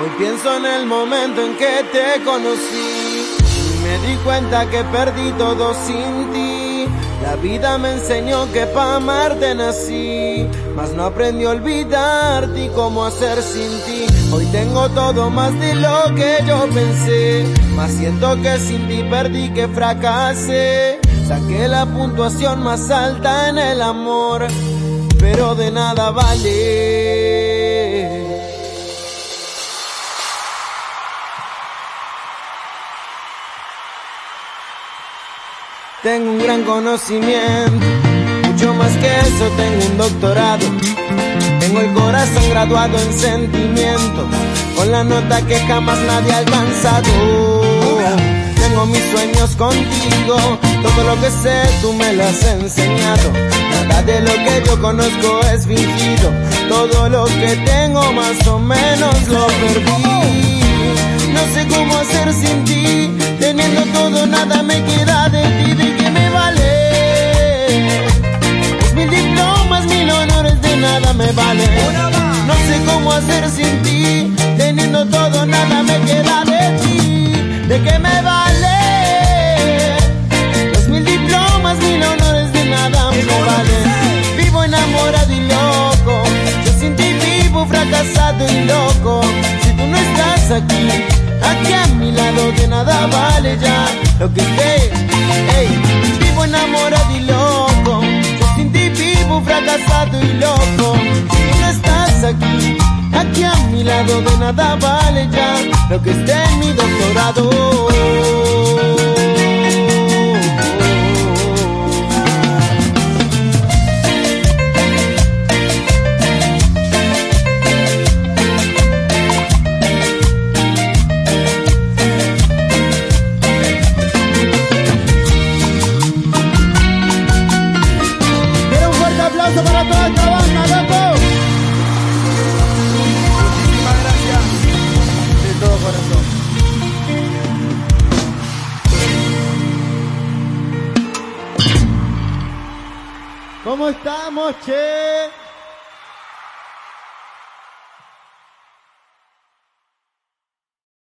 Hoy pienso en el momento en que te conocí. Y me di cuenta que perdí todo sin ti. La vida me enseñó que pa' amarte nací. Mas no aprendí a olvidarte y cómo hacer sin ti. Hoy tengo todo más de lo que yo pensé. Mas siento que sin ti perdí, que fracasé. Saqué la puntuación más alta en el amor. Pero de nada vale. Tengo un gran conocimiento, mucho más que eso, tengo un doctorado. Tengo el corazón graduado en sentimiento, con la nota que jamás nadie ha alcanzado. Tengo mis sueños contigo, todo lo que sé tú me lo has enseñado. Nada de lo que yo conozco es fingido, todo lo que tengo más o menos lo perdí. No sé cómo hacer sin ti, teniendo todo nada me queda de ti, Mil diplomas, mil honores de nada me vale. No sé cómo hacer sin ti, teniendo todo nada me queda de ti, de qué me vale. Los mil diplomas, mil honores de nada me vale. Vivo enamorado y loco, yo sin ti vivo fracasado y loco. Si tú no estás aquí, aquí a mi lado de nada vale ya lo que esté. Ey, vivo enamorado fracasado y loco. Si no estás aquí, aquí a mi lado de nada vale ya lo que esté en mi doctorado. ¿Cómo estamos, che?